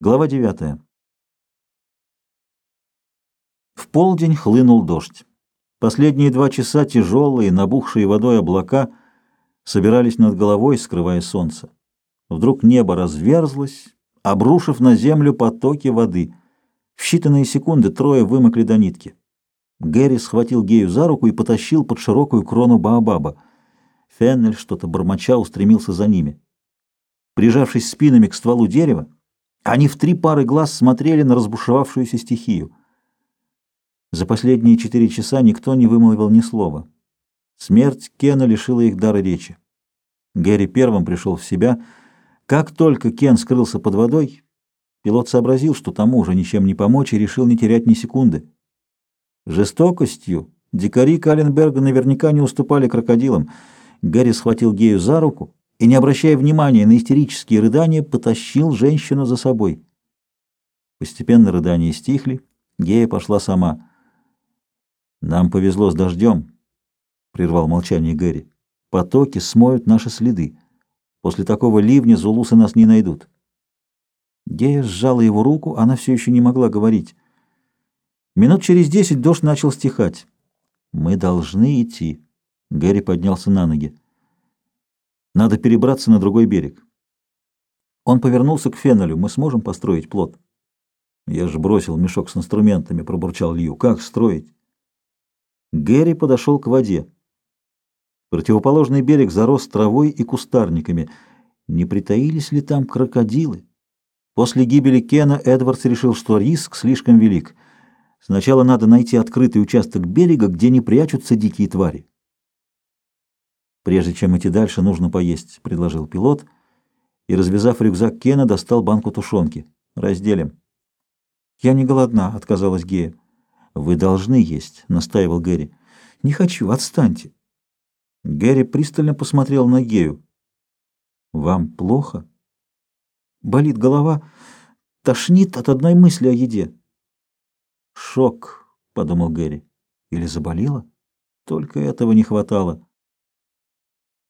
Глава 9. В полдень хлынул дождь. Последние два часа тяжелые, набухшие водой облака собирались над головой, скрывая солнце. Вдруг небо разверзлось, обрушив на землю потоки воды. В считанные секунды трое вымокли до нитки. Гэри схватил Гею за руку и потащил под широкую крону Баобаба. Феннель, что-то бормоча, устремился за ними. Прижавшись спинами к стволу дерева, они в три пары глаз смотрели на разбушевавшуюся стихию. За последние четыре часа никто не вымолвил ни слова. Смерть Кена лишила их дара речи. Гэри первым пришел в себя. Как только Кен скрылся под водой, пилот сообразил, что тому уже ничем не помочь, и решил не терять ни секунды. Жестокостью дикари Каленберга наверняка не уступали крокодилам. Гэри схватил Гею за руку и, не обращая внимания на истерические рыдания, потащил женщину за собой. Постепенно рыдания стихли, Гея пошла сама. «Нам повезло с дождем», — прервал молчание Гэри. «Потоки смоют наши следы. После такого ливня зулусы нас не найдут». Гея сжала его руку, она все еще не могла говорить. Минут через десять дождь начал стихать. «Мы должны идти». Гэри поднялся на ноги. Надо перебраться на другой берег. Он повернулся к Феннелю. Мы сможем построить плот? Я же бросил мешок с инструментами, пробурчал Лью. Как строить? Гэри подошел к воде. Противоположный берег зарос травой и кустарниками. Не притаились ли там крокодилы? После гибели Кена Эдвардс решил, что риск слишком велик. Сначала надо найти открытый участок берега, где не прячутся дикие твари. «Прежде чем идти дальше, нужно поесть», — предложил пилот, и, развязав рюкзак Кена, достал банку тушенки. «Разделим». «Я не голодна», — отказалась Гея. «Вы должны есть», — настаивал Гэри. «Не хочу, отстаньте». Гэри пристально посмотрел на Гею. «Вам плохо?» «Болит голова, тошнит от одной мысли о еде». «Шок», — подумал Гэри. «Или заболела? Только этого не хватало».